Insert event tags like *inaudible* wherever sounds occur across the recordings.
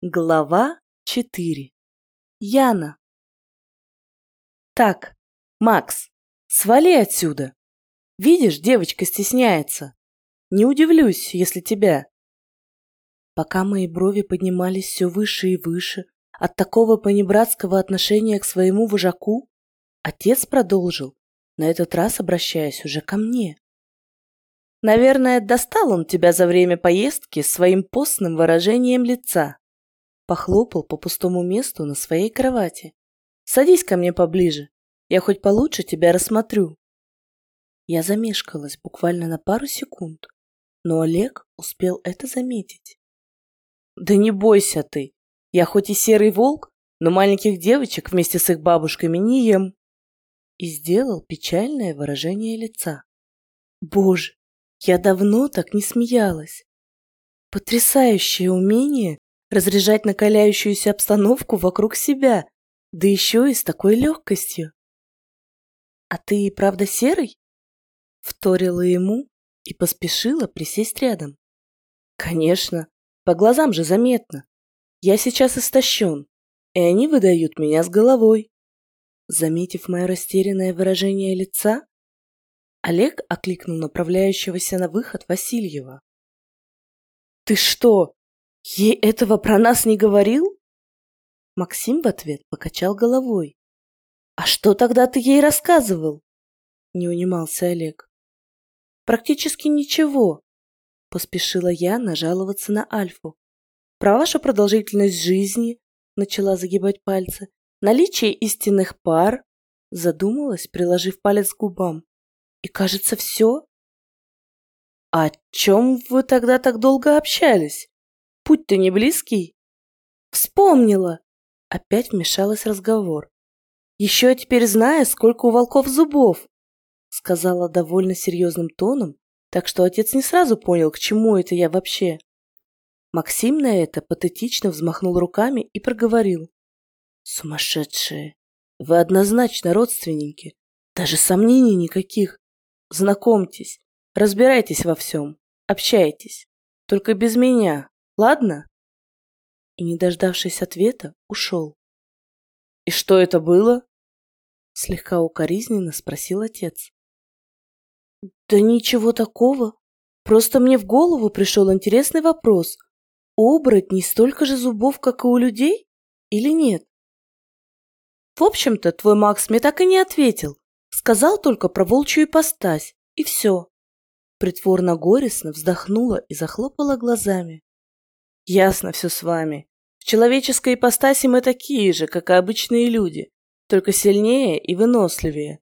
Глава 4. Яна. Так, Макс, свали отсюда. Видишь, девочка стесняется. Не удивлюсь, если тебя. Пока мои брови поднимались все выше и выше от такого понебратского отношения к своему вожаку, отец продолжил, на этот раз обращаясь уже ко мне. Наверное, достал он тебя за время поездки своим постным выражением лица. Похлопал по пустому месту на своей кровати. Садись ко мне поближе. Я хоть получше тебя рассмотрю. Я замешкалась буквально на пару секунд, но Олег успел это заметить. Да не бойся ты. Я хоть и серый волк, но маленьких девочек вместе с их бабушками не ем. И сделал печальное выражение лица. Боже, я давно так не смеялась. Потрясающее умение разряжать накаляющуюся обстановку вокруг себя, да еще и с такой легкостью. «А ты и правда серый?» Вторила ему и поспешила присесть рядом. «Конечно, по глазам же заметно. Я сейчас истощен, и они выдают меня с головой». Заметив мое растерянное выражение лица, Олег окликнул направляющегося на выход Васильева. «Ты что, ей этого про нас не говорил?» Максим в ответ покачал головой. «А что тогда ты ей рассказывал?» Не унимался Олег. «Практически ничего», — поспешила я нажаловаться на Альфу. «Про вашу продолжительность жизни», — начала загибать пальцы, «наличие истинных пар», — задумалась, приложив палец к губам. И кажется, все. О чем вы тогда так долго общались? Путь-то не близкий. Вспомнила. Опять вмешалась разговор. Еще я теперь знаю, сколько у волков зубов, сказала довольно серьезным тоном, так что отец не сразу понял, к чему это я вообще. Максим на это патетично взмахнул руками и проговорил. Сумасшедшие! Вы однозначно родственники. Даже сомнений никаких. Знакомьтесь, разбирайтесь во всем, общайтесь. Только без меня, ладно?» И, не дождавшись ответа, ушел. «И что это было?» Слегка укоризненно спросил отец. «Да ничего такого. Просто мне в голову пришел интересный вопрос. У оборотней столько же зубов, как и у людей? Или нет?» «В общем-то, твой Макс мне так и не ответил. Сказал только про волчью ипостась, и все. Притворно горестно вздохнула и захлопала глазами. Ясно все с вами. В человеческой ипостаси мы такие же, как и обычные люди, только сильнее и выносливее.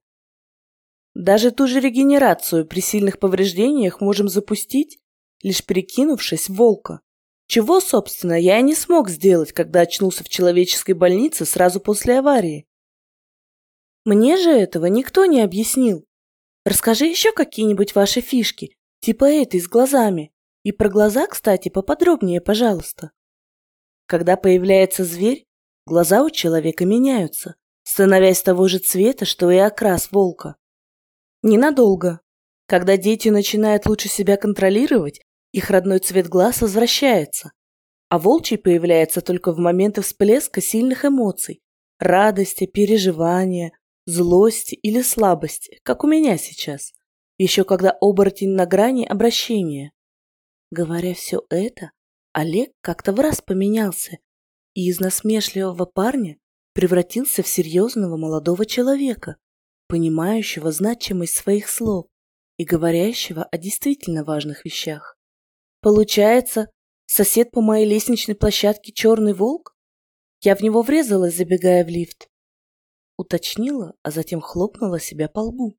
Даже ту же регенерацию при сильных повреждениях можем запустить, лишь перекинувшись в волка. Чего, собственно, я и не смог сделать, когда очнулся в человеческой больнице сразу после аварии. Мне же этого никто не объяснил. Расскажи еще какие-нибудь ваши фишки, типа этой с глазами. И про глаза, кстати, поподробнее, пожалуйста. Когда появляется зверь, глаза у человека меняются, становясь того же цвета, что и окрас волка. Ненадолго. Когда дети начинают лучше себя контролировать, их родной цвет глаз возвращается. А волчий появляется только в моменты всплеска сильных эмоций, радости, переживания, злости или слабости, как у меня сейчас, еще когда оборотень на грани обращения. Говоря все это, Олег как-то в раз поменялся и из насмешливого парня превратился в серьезного молодого человека, понимающего значимость своих слов и говорящего о действительно важных вещах. Получается, сосед по моей лестничной площадке черный волк? Я в него врезалась, забегая в лифт, уточнила, а затем хлопнула себя по лбу.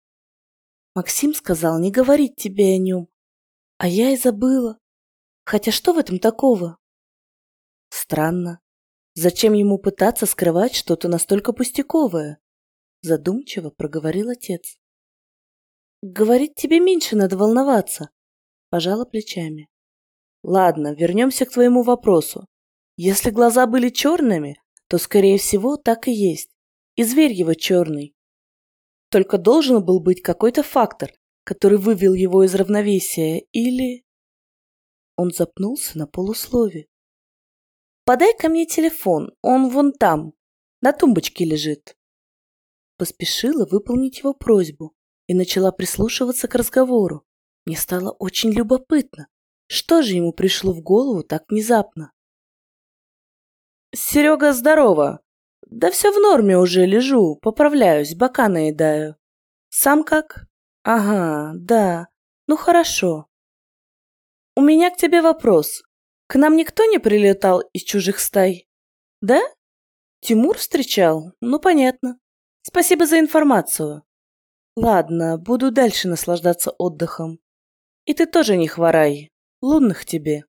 Максим сказал не говорить тебе о нем, а я и забыла. Хотя что в этом такого? Странно. Зачем ему пытаться скрывать что-то настолько пустяковое? Задумчиво проговорил отец. Говорит, тебе меньше надо волноваться. Пожала плечами. Ладно, вернемся к твоему вопросу. Если глаза были черными, то, скорее всего, так и есть и зверь его черный. Только должен был быть какой-то фактор, который вывел его из равновесия, или... Он запнулся на полуслове. подай ко мне телефон, он вон там, на тумбочке лежит. Поспешила выполнить его просьбу и начала прислушиваться к разговору. Мне стало очень любопытно, что же ему пришло в голову так внезапно. «Серега, здорово! Да все в норме уже, лежу, поправляюсь, бока наедаю. Сам как? Ага, да, ну хорошо. У меня к тебе вопрос. К нам никто не прилетал из чужих стай? Да? Тимур встречал? Ну, понятно. Спасибо за информацию. Ладно, буду дальше наслаждаться отдыхом. И ты тоже не хворай. Лунных тебе.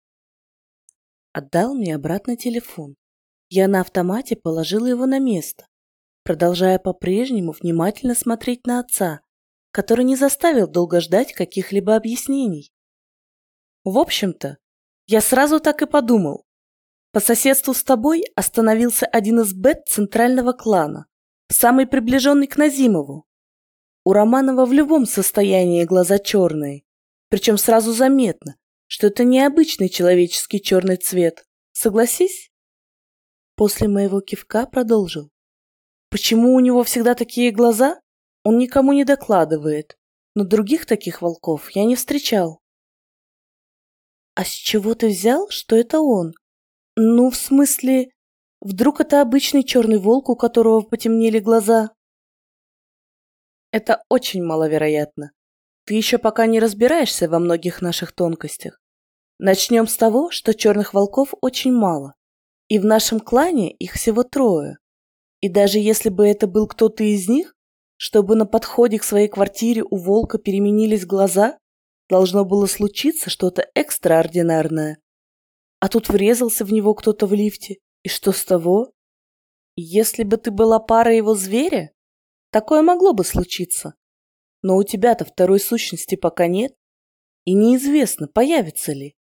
Отдал мне обратно телефон. Я на автомате положила его на место, продолжая по-прежнему внимательно смотреть на отца, который не заставил долго ждать каких-либо объяснений. В общем-то, я сразу так и подумал. По соседству с тобой остановился один из бет центрального клана, самый приближенный к Назимову. У Романова в любом состоянии глаза черные, причем сразу заметно, что это необычный человеческий черный цвет. Согласись? После моего кивка продолжил. Почему у него всегда такие глаза? Он никому не докладывает, но других таких волков я не встречал. А с чего ты взял, что это он? Ну, в смысле, вдруг это обычный черный волк, у которого потемнели глаза? Это очень маловероятно. Ты еще пока не разбираешься во многих наших тонкостях. Начнем с того, что черных волков очень мало. И в нашем клане их всего трое. И даже если бы это был кто-то из них, чтобы на подходе к своей квартире у волка переменились глаза, Должно было случиться что-то экстраординарное. А тут врезался в него кто-то в лифте. И что с того? Если бы ты была парой его зверя, такое могло бы случиться. Но у тебя-то второй сущности пока нет, и неизвестно, появится ли.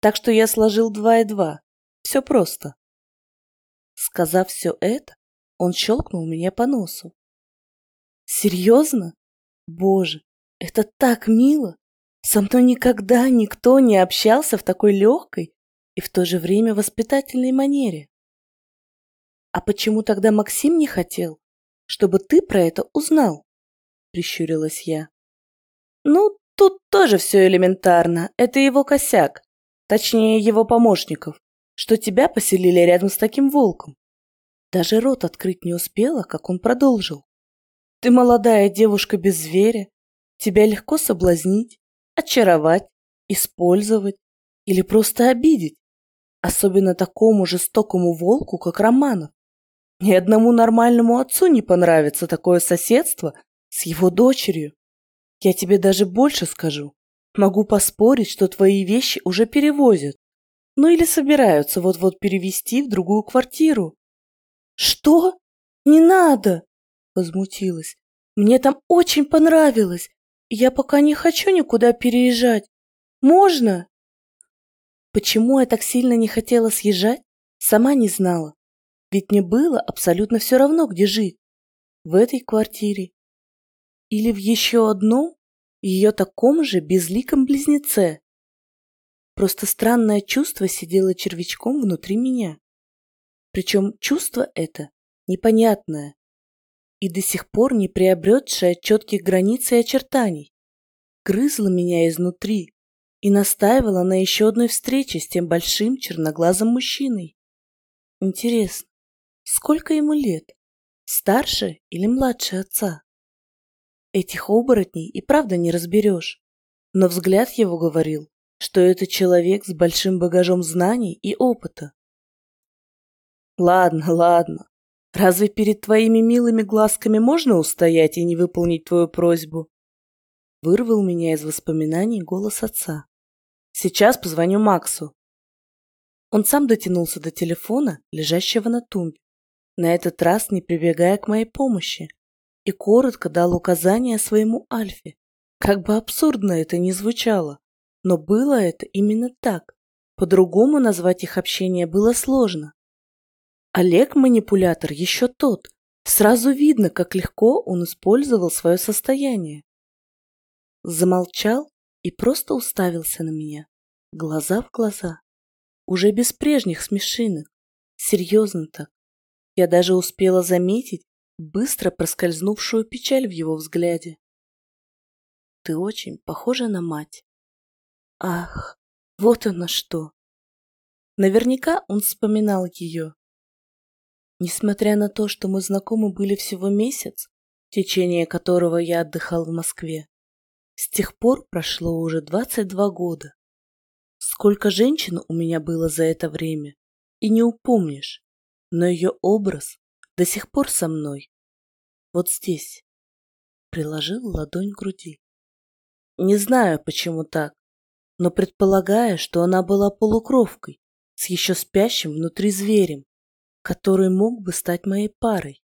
Так что я сложил два и два. Все просто. Сказав все это, он щелкнул меня по носу. Серьезно? Боже, это так мило! Со мной никогда никто не общался в такой легкой и в то же время воспитательной манере. А почему тогда Максим не хотел, чтобы ты про это узнал? Прищурилась я. Ну, тут тоже все элементарно. Это его косяк. Точнее, его помощников, что тебя поселили рядом с таким волком. Даже рот открыть не успела, как он продолжил. Ты молодая девушка без зверя, тебя легко соблазнить, очаровать, использовать или просто обидеть, особенно такому жестокому волку, как Романов. Ни одному нормальному отцу не понравится такое соседство с его дочерью. Я тебе даже больше скажу. Могу поспорить, что твои вещи уже перевозят. Ну или собираются вот-вот перевести в другую квартиру. Что? Не надо! Возмутилась. Мне там очень понравилось. Я пока не хочу никуда переезжать. Можно? Почему я так сильно не хотела съезжать, сама не знала. Ведь мне было абсолютно все равно, где жить. В этой квартире. Или в еще одном, ее таком же безликом близнеце. Просто странное чувство сидело червячком внутри меня. Причем чувство это непонятное, и до сих пор не приобретшая четких границ и очертаний. Грызла меня изнутри и настаивала на еще одной встрече с тем большим черноглазым мужчиной. Интересно, сколько ему лет? Старше или младше отца? Этих оборотней и правда не разберешь. Но взгляд его говорил, что это человек с большим багажом знаний и опыта. Ладно, ладно, Разве перед твоими милыми глазками можно устоять и не выполнить твою просьбу? Вырвал меня из воспоминаний голос отца. Сейчас позвоню Максу. Он сам дотянулся до телефона, лежащего на тумбе, на этот раз не прибегая к моей помощи, и коротко дал указания своему Альфе. Как бы абсурдно это ни звучало, но было это именно так. По-другому назвать их общение было сложно. Олег манипулятор еще тот. Сразу видно, как легко он использовал свое состояние. Замолчал и просто уставился на меня, глаза в глаза, уже без прежних смешинок, Серьезно так. Я даже успела заметить быстро проскользнувшую печаль в его взгляде. Ты очень похожа на мать. Ах, вот оно что. Наверняка он вспоминал ее. Несмотря на то, что мы знакомы были всего месяц, в течение которого я отдыхал в Москве, с тех пор прошло уже 22 года. Сколько женщин у меня было за это время, и не упомнишь, но ее образ до сих пор со мной. Вот здесь. Приложил ладонь к груди. Не знаю, почему так, но предполагая, что она была полукровкой, с еще спящим внутри зверем, который мог бы стать моей парой.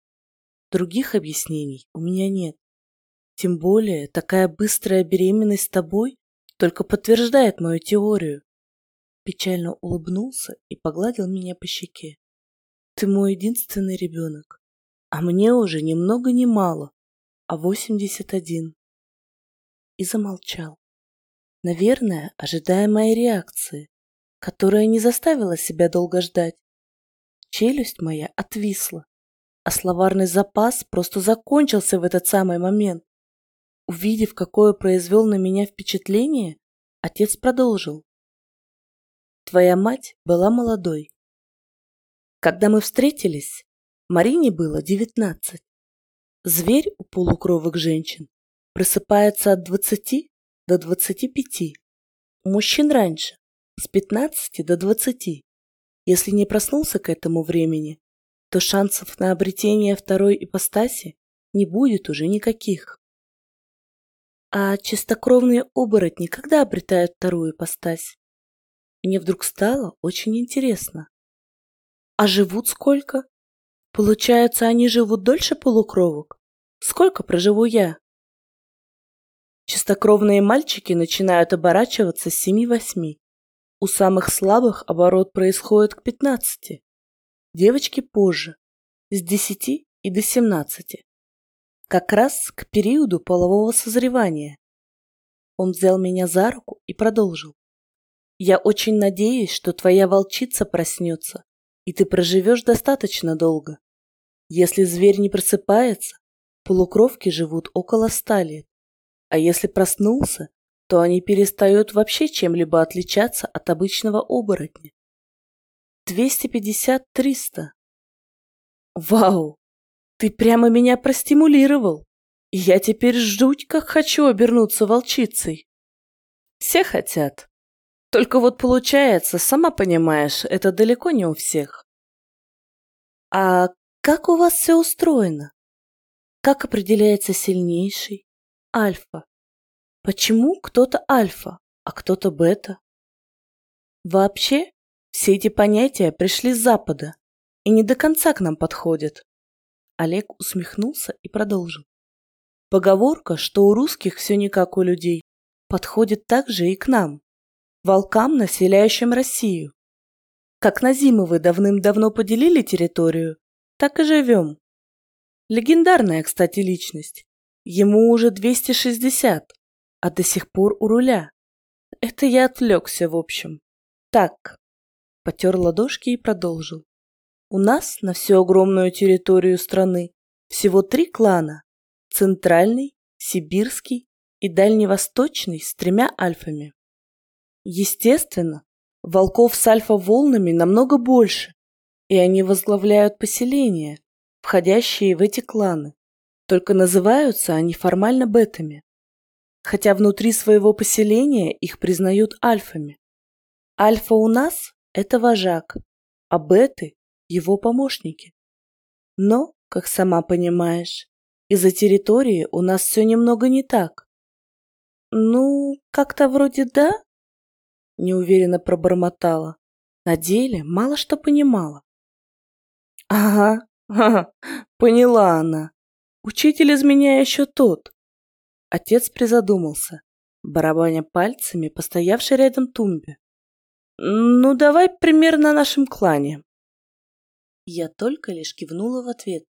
Других объяснений у меня нет. Тем более, такая быстрая беременность с тобой только подтверждает мою теорию. Печально улыбнулся и погладил меня по щеке. Ты мой единственный ребенок, а мне уже ни много ни мало, а восемьдесят один. И замолчал. Наверное, ожидая моей реакции, которая не заставила себя долго ждать. Челюсть моя отвисла, а словарный запас просто закончился в этот самый момент. Увидев, какое произвел на меня впечатление, отец продолжил. Твоя мать была молодой. Когда мы встретились, Марине было девятнадцать. Зверь у полукровых женщин просыпается от двадцати до двадцати пяти. У мужчин раньше, с пятнадцати до двадцати. Если не проснулся к этому времени, то шансов на обретение второй ипостаси не будет уже никаких. А чистокровные оборотни когда обретают вторую ипостась? Мне вдруг стало очень интересно. А живут сколько? Получается, они живут дольше полукровок? Сколько проживу я? Чистокровные мальчики начинают оборачиваться с семи-восьми. У самых слабых оборот происходит к пятнадцати. Девочки позже, с десяти и до семнадцати. Как раз к периоду полового созревания. Он взял меня за руку и продолжил. Я очень надеюсь, что твоя волчица проснется, и ты проживешь достаточно долго. Если зверь не просыпается, полукровки живут около ста лет. А если проснулся, то они перестают вообще чем-либо отличаться от обычного оборотня. 250-300. Вау! Ты прямо меня простимулировал. Я теперь жуть как хочу обернуться волчицей. Все хотят. Только вот получается, сама понимаешь, это далеко не у всех. А как у вас все устроено? Как определяется сильнейший? Альфа. Почему кто-то альфа, а кто-то бета? Вообще, все эти понятия пришли с Запада и не до конца к нам подходят. Олег усмехнулся и продолжил. Поговорка, что у русских все не как у людей, подходит также и к нам, волкам, населяющим Россию. Как Назимовы давным-давно поделили территорию, так и живем. Легендарная, кстати, личность. Ему уже 260, а до сих пор у руля. Это я отвлекся, в общем. Так, потер ладошки и продолжил. У нас на всю огромную территорию страны всего три клана. Центральный, Сибирский и Дальневосточный с тремя альфами. Естественно, волков с альфа-волнами намного больше, и они возглавляют поселения, входящие в эти кланы. Только называются они формально бетами хотя внутри своего поселения их признают альфами. Альфа у нас – это вожак, а беты – его помощники. Но, как сама понимаешь, из-за территории у нас все немного не так. Ну, как-то вроде да, неуверенно пробормотала. На деле мало что понимала. Ага, *laughs* ага, поняла она. Учитель из меня еще тот. Отец призадумался, барабаня пальцами постоявшей рядом тумбе. «Ну, давай примерно нашем клане». Я только лишь кивнула в ответ.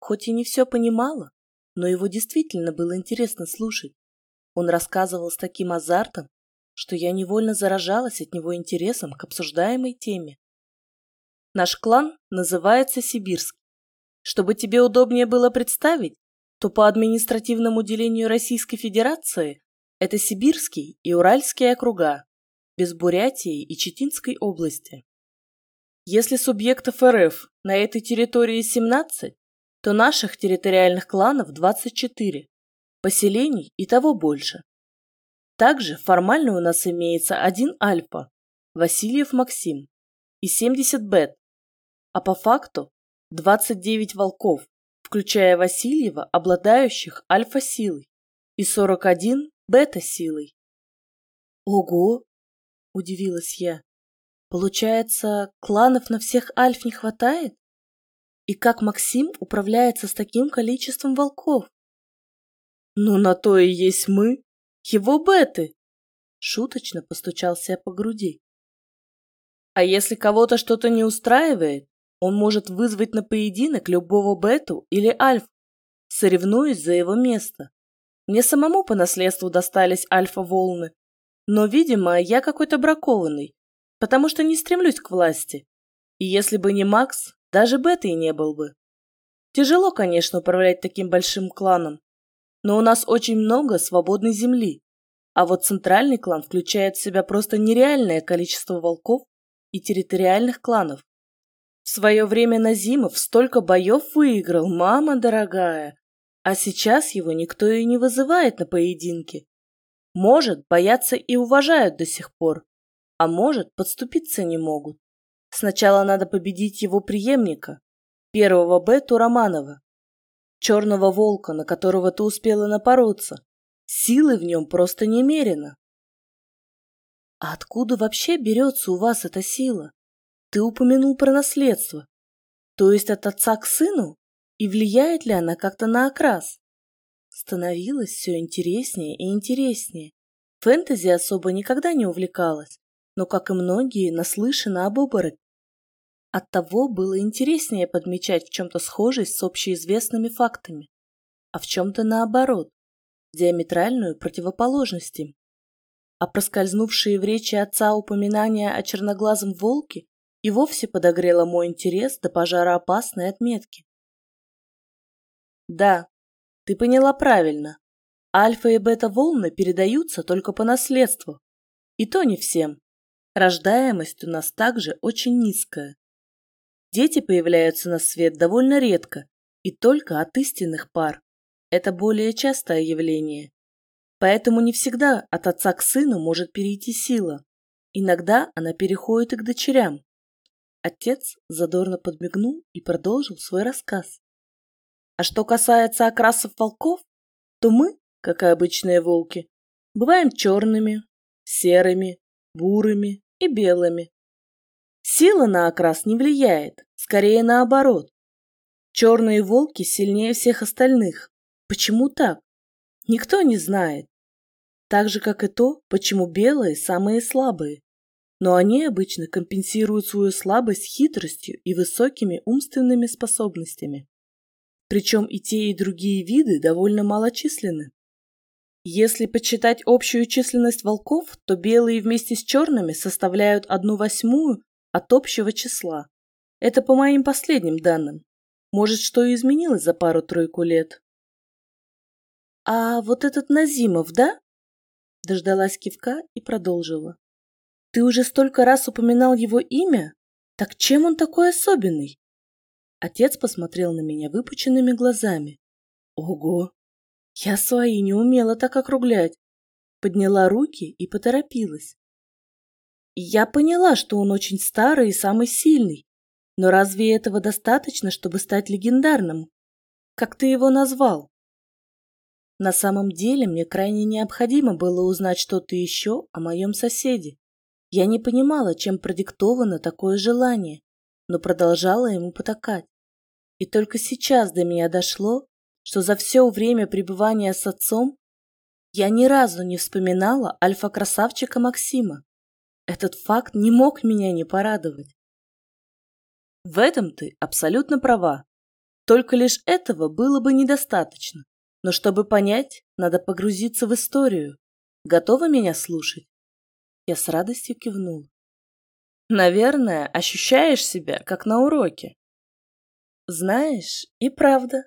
Хоть и не все понимала, но его действительно было интересно слушать. Он рассказывал с таким азартом, что я невольно заражалась от него интересом к обсуждаемой теме. Наш клан называется Сибирский. Чтобы тебе удобнее было представить, то по административному делению Российской Федерации это Сибирский и Уральские округа, без Бурятии и Читинской области. Если субъектов РФ на этой территории 17, то наших территориальных кланов 24, поселений и того больше. Также формально у нас имеется один альфа, Васильев Максим, и 70 бет, а по факту 29 волков, включая Васильева, обладающих альфа-силой, и 41 бета-силой. Ого! Удивилась я. Получается, кланов на всех альф не хватает? И как Максим управляется с таким количеством волков? Ну, на то и есть мы, его беты. Шуточно постучался я по груди. А если кого-то что-то не устраивает, он может вызвать на поединок любого бету или альфу, соревнуясь за его место. Мне самому по наследству достались альфа-волны, но, видимо, я какой-то бракованный, потому что не стремлюсь к власти. И если бы не Макс, даже бетой не был бы. Тяжело, конечно, управлять таким большим кланом, но у нас очень много свободной земли, а вот центральный клан включает в себя просто нереальное количество волков и территориальных кланов. В свое время Назимов столько боев выиграл, мама дорогая, а сейчас его никто и не вызывает на поединки. Может, боятся и уважают до сих пор, а может, подступиться не могут. Сначала надо победить его преемника, первого Бету Романова, черного волка, на которого ты успела напороться. Силы в нем просто немерено. А откуда вообще берется у вас эта сила? Ты упомянул про наследство. То есть от отца к сыну? И влияет ли она как-то на окрас? Становилось все интереснее и интереснее. Фэнтези особо никогда не увлекалась, но, как и многие, наслышана об оборотне. Оттого было интереснее подмечать в чем-то схожесть с общеизвестными фактами, а в чем-то наоборот, диаметральную противоположность им. А проскользнувшие в речи отца упоминания о черноглазом волке и вовсе подогрело мой интерес до пожароопасной отметки. Да, ты поняла правильно. Альфа и бета-волны передаются только по наследству. И то не всем. Рождаемость у нас также очень низкая. Дети появляются на свет довольно редко и только от истинных пар. Это более частое явление. Поэтому не всегда от отца к сыну может перейти сила. Иногда она переходит и к дочерям. Отец задорно подмигнул и продолжил свой рассказ. А что касается окрасов волков, то мы, как и обычные волки, бываем черными, серыми, бурыми и белыми. Сила на окрас не влияет, скорее наоборот. Черные волки сильнее всех остальных. Почему так? Никто не знает. Так же, как и то, почему белые самые слабые но они обычно компенсируют свою слабость хитростью и высокими умственными способностями. Причем и те, и другие виды довольно малочисленны. Если подсчитать общую численность волков, то белые вместе с черными составляют одну восьмую от общего числа. Это по моим последним данным. Может, что и изменилось за пару-тройку лет. А вот этот Назимов, да? Дождалась кивка и продолжила. Ты уже столько раз упоминал его имя? Так чем он такой особенный? Отец посмотрел на меня выпученными глазами. Ого! Я свои не умела так округлять. Подняла руки и поторопилась. Я поняла, что он очень старый и самый сильный. Но разве этого достаточно, чтобы стать легендарным? Как ты его назвал? На самом деле мне крайне необходимо было узнать что-то еще о моем соседе. Я не понимала, чем продиктовано такое желание, но продолжала ему потакать. И только сейчас до меня дошло, что за все время пребывания с отцом я ни разу не вспоминала альфа-красавчика Максима. Этот факт не мог меня не порадовать. В этом ты абсолютно права. Только лишь этого было бы недостаточно. Но чтобы понять, надо погрузиться в историю. Готова меня слушать? Я с радостью кивнул. Наверное, ощущаешь себя, как на уроке. Знаешь, и правда,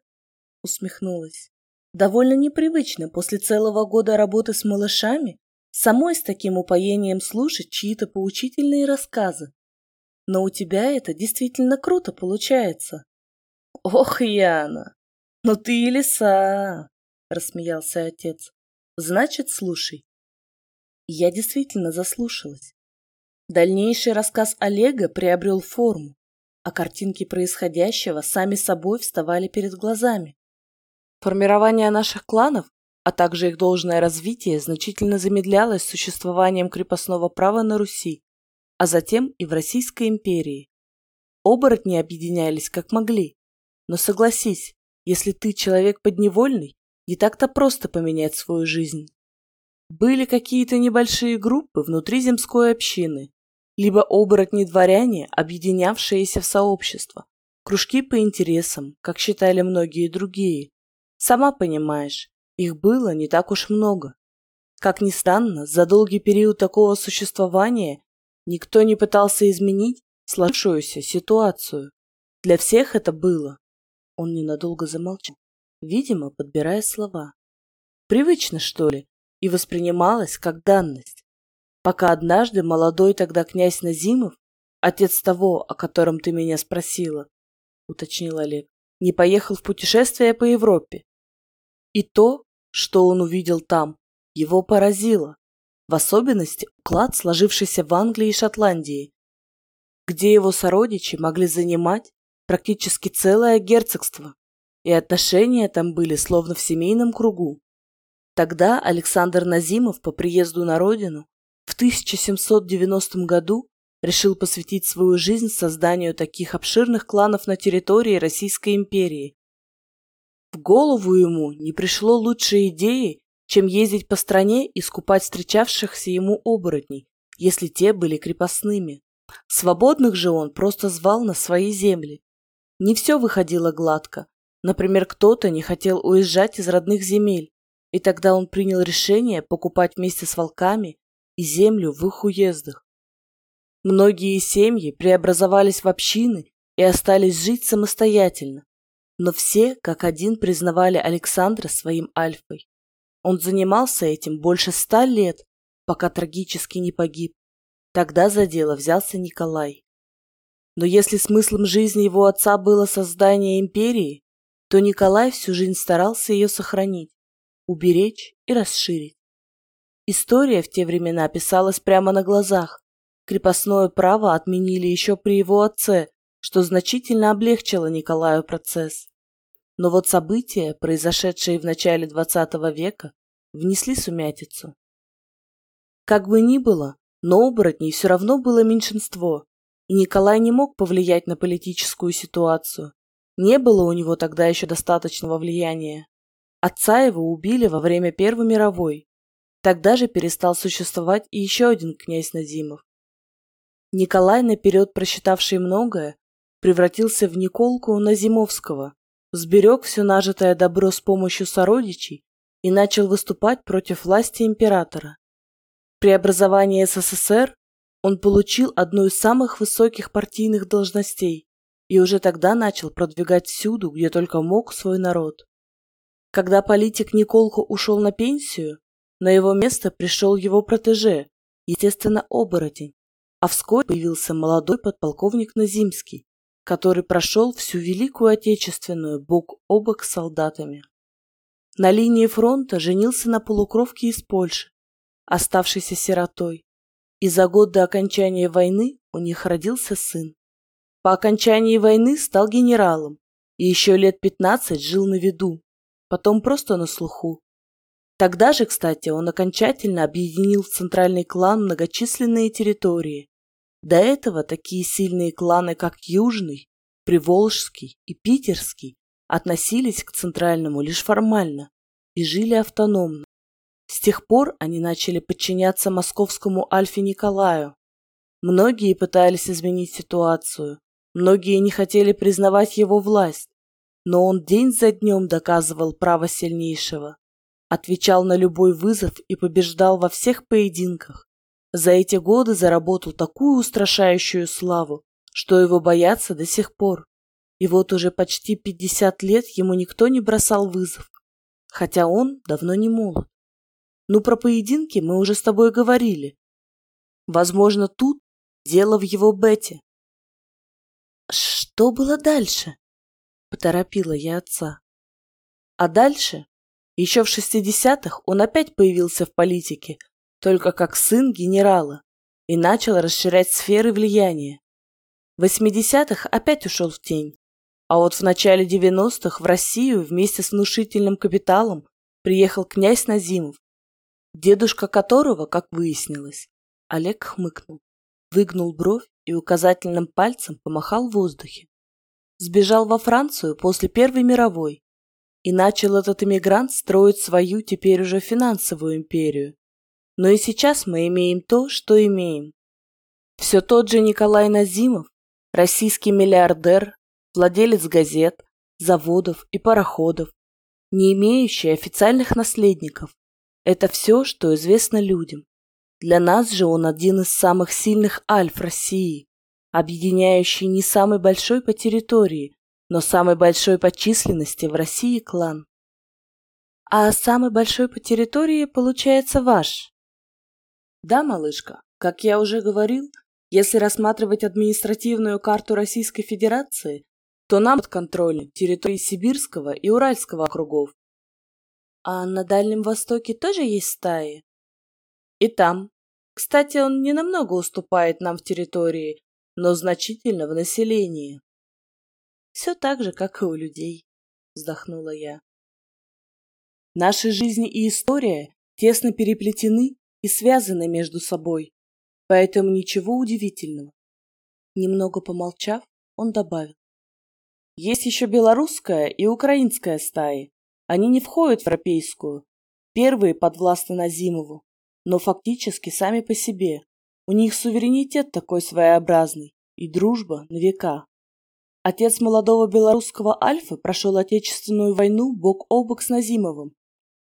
усмехнулась. Довольно непривычно после целого года работы с малышами самой с таким упоением слушать чьи-то поучительные рассказы. Но у тебя это действительно круто получается. Ох, Яна, ну ты и лиса, рассмеялся отец. Значит, слушай. Я действительно заслушалась. Дальнейший рассказ Олега приобрел форму, а картинки происходящего сами собой вставали перед глазами. Формирование наших кланов, а также их должное развитие значительно замедлялось существованием крепостного права на Руси, а затем и в Российской империи. Оборотни объединялись как могли. Но согласись, если ты человек подневольный, не так-то просто поменять свою жизнь. Были какие-то небольшие группы внутри земской общины, либо оборотни-дворяне, объединявшиеся в сообщество, кружки по интересам, как считали многие другие. Сама понимаешь, их было не так уж много. Как ни странно, за долгий период такого существования никто не пытался изменить сложившуюся ситуацию. Для всех это было. Он ненадолго замолчал, видимо, подбирая слова. Привычно, что ли, и воспринималось как данность пока однажды молодой тогда князь Назимов, отец того, о котором ты меня спросила, уточнил Олег, не поехал в путешествие по Европе. И то, что он увидел там, его поразило, в особенности уклад, сложившийся в Англии и Шотландии, где его сородичи могли занимать практически целое герцогство, и отношения там были словно в семейном кругу. Тогда Александр Назимов по приезду на родину в 1790 году решил посвятить свою жизнь созданию таких обширных кланов на территории Российской империи. В голову ему не пришло лучшей идеи, чем ездить по стране и скупать встречавшихся ему оборотней, если те были крепостными. Свободных же он просто звал на свои земли. Не все выходило гладко. Например, кто-то не хотел уезжать из родных земель, и тогда он принял решение покупать вместе с волками и землю в их уездах. Многие семьи преобразовались в общины и остались жить самостоятельно, но все как один признавали Александра своим альфой. Он занимался этим больше ста лет, пока трагически не погиб. Тогда за дело взялся Николай. Но если смыслом жизни его отца было создание империи, то Николай всю жизнь старался ее сохранить, уберечь и расширить. История в те времена писалась прямо на глазах. Крепостное право отменили еще при его отце, что значительно облегчило Николаю процесс. Но вот события, произошедшие в начале XX века, внесли сумятицу. Как бы ни было, но оборотней все равно было меньшинство, и Николай не мог повлиять на политическую ситуацию. Не было у него тогда еще достаточного влияния. Отца его убили во время Первой мировой, Тогда же перестал существовать и еще один князь Назимов. Николай, наперед просчитавший многое, превратился в Николку Назимовского, сберег все нажитое добро с помощью сородичей и начал выступать против власти императора. При образовании СССР он получил одну из самых высоких партийных должностей и уже тогда начал продвигать всюду, где только мог, свой народ. Когда политик Николко ушел на пенсию, на его место пришел его протеже, естественно, оборотень, а вскоре появился молодой подполковник Назимский, который прошел всю Великую Отечественную бок о бок с солдатами. На линии фронта женился на полукровке из Польши, оставшейся сиротой, и за год до окончания войны у них родился сын. По окончании войны стал генералом и еще лет пятнадцать жил на виду, потом просто на слуху, Тогда же, кстати, он окончательно объединил в центральный клан многочисленные территории. До этого такие сильные кланы, как Южный, Приволжский и Питерский, относились к центральному лишь формально и жили автономно. С тех пор они начали подчиняться московскому Альфе Николаю. Многие пытались изменить ситуацию, многие не хотели признавать его власть, но он день за днем доказывал право сильнейшего отвечал на любой вызов и побеждал во всех поединках. За эти годы заработал такую устрашающую славу, что его боятся до сих пор. И вот уже почти пятьдесят лет ему никто не бросал вызов, хотя он давно не молод. Ну, про поединки мы уже с тобой говорили. Возможно, тут дело в его бете. Что было дальше? Поторопила я отца. А дальше? Еще в шестидесятых он опять появился в политике, только как сын генерала, и начал расширять сферы влияния. В 80-х опять ушел в тень, а вот в начале 90-х в Россию вместе с внушительным капиталом приехал князь Назимов, дедушка которого, как выяснилось, Олег хмыкнул, выгнул бровь и указательным пальцем помахал в воздухе. Сбежал во Францию после Первой мировой и начал этот эмигрант строить свою теперь уже финансовую империю. Но и сейчас мы имеем то, что имеем. Все тот же Николай Назимов, российский миллиардер, владелец газет, заводов и пароходов, не имеющий официальных наследников. Это все, что известно людям. Для нас же он один из самых сильных альф России, объединяющий не самый большой по территории, но самый большой по численности в России клан. А самый большой по территории получается ваш. Да, малышка, как я уже говорил, если рассматривать административную карту Российской Федерации, то нам под контролем территории Сибирского и Уральского округов. А на Дальнем Востоке тоже есть стаи? И там. Кстати, он не намного уступает нам в территории, но значительно в населении. Все так же, как и у людей, вздохнула я. Наши жизни и история тесно переплетены и связаны между собой, поэтому ничего удивительного. Немного помолчав, он добавил. Есть еще белорусская и украинская стаи. Они не входят в европейскую. Первые подвластны Назимову, но фактически сами по себе. У них суверенитет такой своеобразный и дружба на века. Отец молодого белорусского Альфа прошел Отечественную войну бок о бок с Назимовым.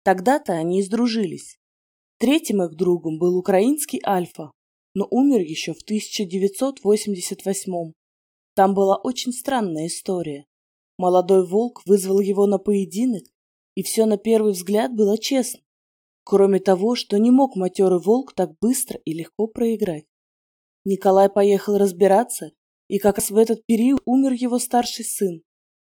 Тогда-то они и сдружились. Третьим их другом был украинский Альфа, но умер еще в 1988 Там была очень странная история. Молодой волк вызвал его на поединок, и все на первый взгляд было честно. Кроме того, что не мог матерый волк так быстро и легко проиграть. Николай поехал разбираться, и как раз в этот период умер его старший сын.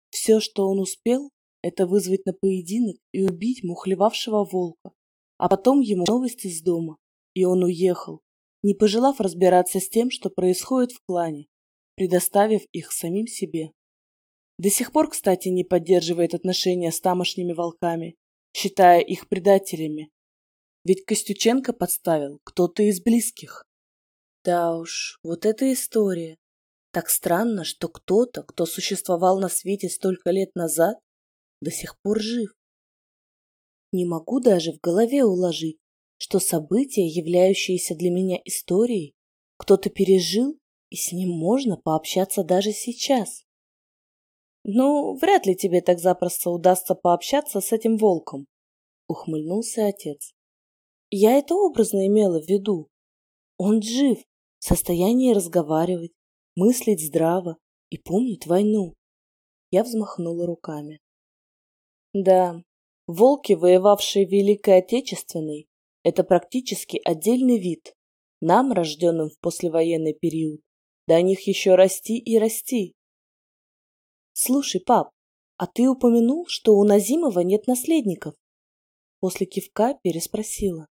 Все, что он успел, это вызвать на поединок и убить мухлевавшего волка. А потом ему новости из дома, и он уехал, не пожелав разбираться с тем, что происходит в клане, предоставив их самим себе. До сих пор, кстати, не поддерживает отношения с тамошними волками, считая их предателями, ведь Костюченко подставил кто-то из близких. Да уж, вот эта история. Так странно, что кто-то, кто существовал на свете столько лет назад, до сих пор жив. Не могу даже в голове уложить, что события, являющиеся для меня историей, кто-то пережил, и с ним можно пообщаться даже сейчас. Ну, вряд ли тебе так запросто удастся пообщаться с этим волком, ухмыльнулся отец. Я это образно имела в виду. Он жив, в состоянии разговаривать, мыслить здраво и помнит войну. Я взмахнула руками. Да, волки, воевавшие в Великой Отечественной, это практически отдельный вид. Нам, рожденным в послевоенный период, до них еще расти и расти. Слушай, пап, а ты упомянул, что у Назимова нет наследников? После кивка переспросила.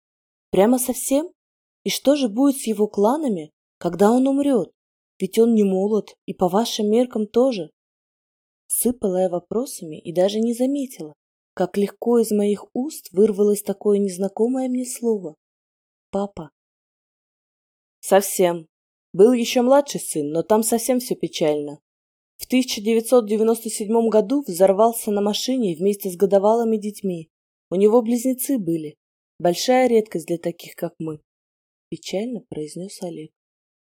Прямо совсем? И что же будет с его кланами, когда он умрет? Ведь он не молод, и по вашим меркам тоже. Сыпала я вопросами и даже не заметила, как легко из моих уст вырвалось такое незнакомое мне слово. Папа. Совсем. Был еще младший сын, но там совсем все печально. В 1997 году взорвался на машине вместе с годовалыми детьми. У него близнецы были, Большая редкость для таких, как мы, печально произнес Олег.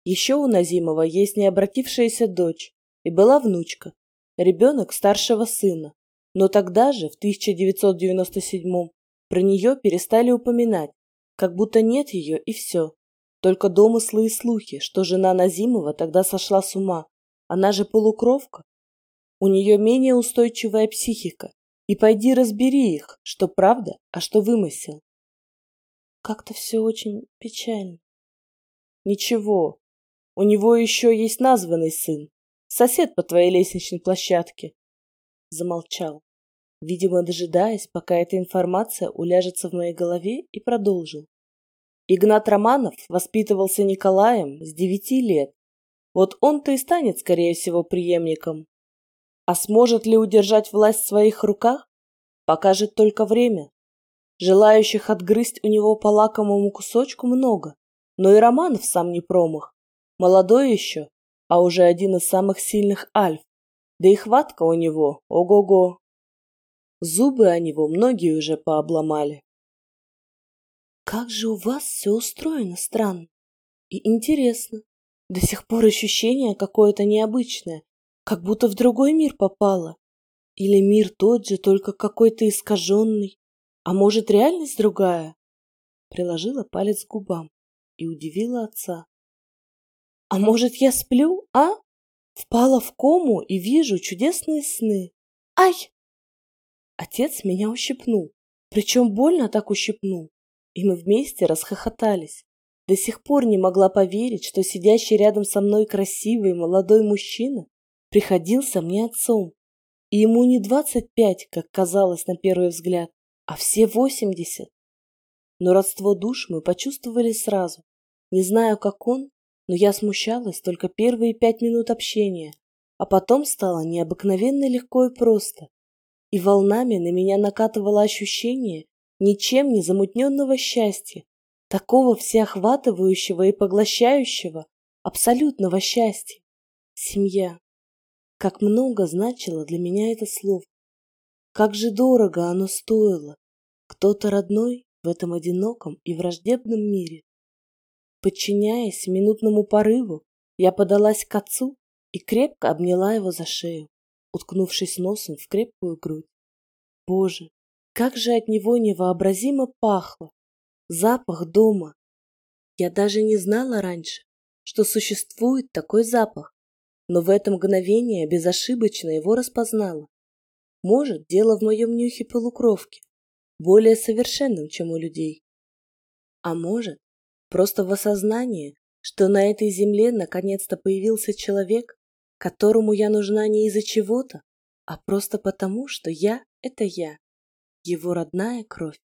Еще у Назимова есть необратившаяся дочь и была внучка, ребенок старшего сына. Но тогда же, в 1997-м, про нее перестали упоминать, как будто нет ее и все. Только домыслы и слухи, что жена Назимова тогда сошла с ума. Она же полукровка. У нее менее устойчивая психика. И пойди разбери их, что правда, а что вымысел. Как-то все очень печально. Ничего, у него еще есть названный сын, сосед по твоей лестничной площадке. Замолчал, видимо, дожидаясь, пока эта информация уляжется в моей голове, и продолжил. Игнат Романов воспитывался Николаем с девяти лет. Вот он-то и станет, скорее всего, преемником. А сможет ли удержать власть в своих руках, покажет только время. Желающих отгрызть у него по лакомому кусочку много, но и Романов сам не промах. Молодой еще, а уже один из самых сильных альф. Да и хватка у него, ого-го. Зубы о него многие уже пообломали. Как же у вас все устроено странно и интересно. До сих пор ощущение какое-то необычное, как будто в другой мир попала. Или мир тот же, только какой-то искаженный. А может, реальность другая? Приложила палец к губам и удивила отца. А может, я сплю, а? Впала в кому и вижу чудесные сны. Ай! Отец меня ущипнул. Причем больно так ущипнул. И мы вместе расхохотались. До сих пор не могла поверить, что сидящий рядом со мной красивый молодой мужчина приходился мне отцом. И ему не двадцать пять, как казалось на первый взгляд, а все восемьдесят. Но родство душ мы почувствовали сразу. Не знаю, как он, но я смущалась только первые пять минут общения, а потом стало необыкновенно легко и просто. И волнами на меня накатывало ощущение ничем не замутненного счастья, такого всеохватывающего и поглощающего, абсолютного счастья. Семья. Как много значило для меня это слово. Как же дорого оно стоило. Кто-то родной в этом одиноком и враждебном мире. Подчиняясь минутному порыву, я подалась к отцу и крепко обняла его за шею, уткнувшись носом в крепкую грудь. Боже, как же от него невообразимо пахло! Запах дома! Я даже не знала раньше, что существует такой запах, но в это мгновение безошибочно его распознала. Может, дело в моем нюхе полукровки, более совершенном, чем у людей. А может, Просто в осознании, что на этой земле наконец-то появился человек, которому я нужна не из-за чего-то, а просто потому, что я — это я, его родная кровь.